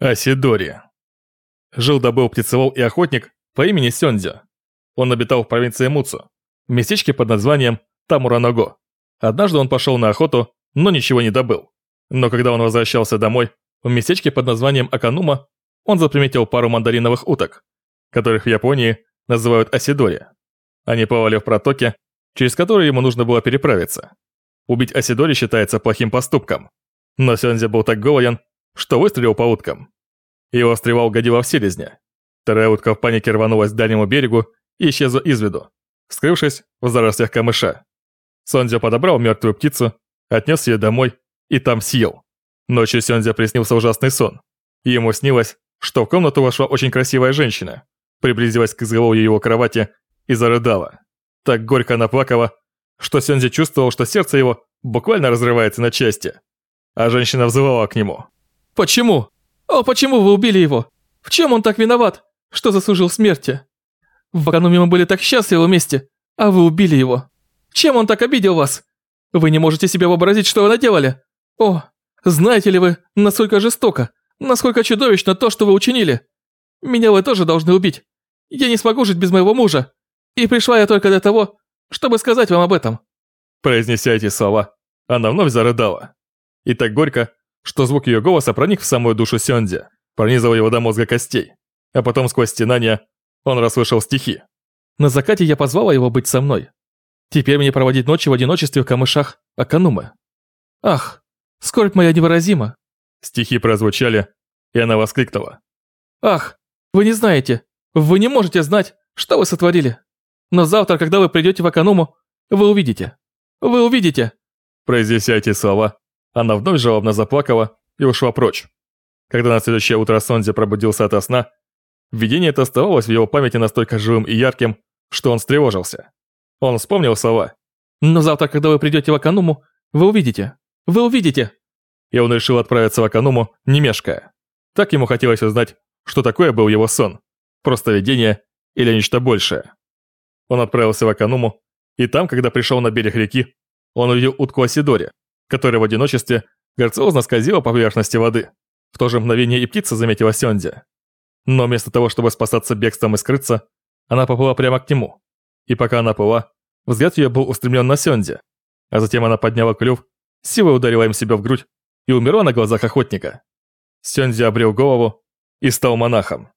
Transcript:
Асидори. Жил-добыл птицелов и охотник по имени Сёндзя. Он обитал в провинции Муцу, в местечке под названием Тамураного. Однажды он пошел на охоту, но ничего не добыл. Но когда он возвращался домой, в местечке под названием Аканума, он заприметил пару мандариновых уток, которых в Японии называют асидори. Они плавали в протоке, через которые ему нужно было переправиться. Убить асидори считается плохим поступком. Но Сёнзя был так голоден, что выстрелил по уткам. Его стрела угодила в селезня. Вторая утка в панике рванулась к дальнему берегу и исчезла из виду, скрывшись в зарослях камыша. Сондзя подобрал мертвую птицу, отнес ее домой и там съел. Ночью Сёнзя приснился ужасный сон. Ему снилось, что в комнату вошла очень красивая женщина, приблизилась к изголовью его кровати и зарыдала. Так горько она плакала, что Сёнзи чувствовал, что сердце его буквально разрывается на части. А женщина взывала к нему. Почему? О, почему вы убили его? В чем он так виноват, что заслужил смерти? В Варануме мы были так счастливы вместе, а вы убили его. Чем он так обидел вас? Вы не можете себе вообразить, что вы наделали. О, знаете ли вы, насколько жестоко, насколько чудовищно то, что вы учинили? Меня вы тоже должны убить. Я не смогу жить без моего мужа. И пришла я только для того, чтобы сказать вам об этом». Произнеся эти слова, она вновь зарыдала. И так горько, что звук ее голоса проник в самую душу Сёнди, пронизывал его до мозга костей. А потом сквозь стенания он расслышал стихи. На закате я позвала его быть со мной. Теперь мне проводить ночи в одиночестве в камышах Аканумы. Ах, скорбь моя невыразима. Стихи прозвучали, и она воскликнула. Ах, вы не знаете, вы не можете знать, что вы сотворили. Но завтра, когда вы придете в Акануму, вы увидите. Вы увидите. Произнеся эти слова, она вновь жалобно заплакала и ушла прочь. Когда на следующее утро Сонзи пробудился ото сна, видение это оставалось в его памяти настолько живым и ярким, что он встревожился. Он вспомнил слова. «Но завтра, когда вы придете в Акануму, вы увидите. Вы увидите!» И он решил отправиться в Акануму, не мешкая. Так ему хотелось узнать, что такое был его сон. Просто видение или нечто большее. Он отправился в Акануму, и там, когда пришел на берег реки, он увидел утку Асидори, которая в одиночестве грациозно скользила по поверхности воды. В то же мгновение и птица заметила Сёнди. Но вместо того, чтобы спасаться бегством и скрыться, она поплыла прямо к нему. И пока она плыла, взгляд ее был устремлен на Сёнди, а затем она подняла клюв, силой ударила им себя в грудь и умерла на глазах охотника. Сёнди обрел голову и стал монахом.